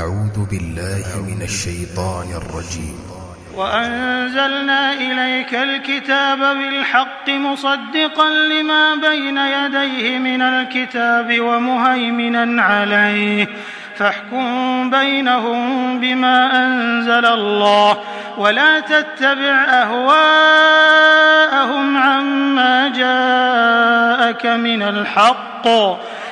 أعوذ بالله من الشيطان الرجيم. وأنزلنا إليك الكتاب بالحق مصدقا لما بين يديه من الكتاب ومهيمنا عليه. فاحكم بينهم بما أنزل الله ولا تتبع أهواءهم عما جاءك من الحق.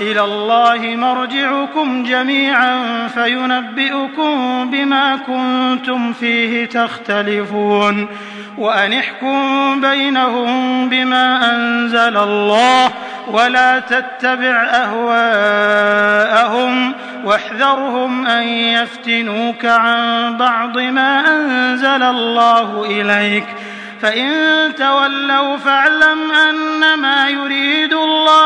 إلى الله مرجعكم جميعا فينبئكم بما كنتم فيه تختلفون. وأن احكم بينهم بما أنزل الله ولا تتبع أهواءهم واحذرهم أن يفتنوك عن بعض ما أنزل الله إليك. فإن تولوا فاعلم أنما يريد الله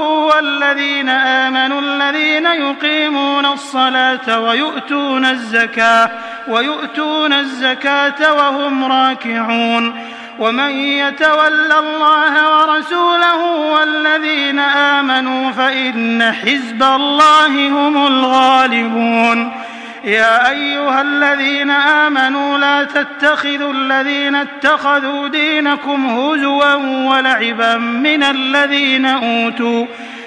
والذين آمنوا الذين يقيمون الصلاة ويؤتون الزكاة ويؤتون الزكاة وهم راكعون ومن يتول الله ورسوله والذين آمنوا فإن حزب الله هم الغالبون يا أيها الذين آمنوا لا تتخذوا الذين اتخذوا دينكم هزوا ولعبا من الذين أوتوا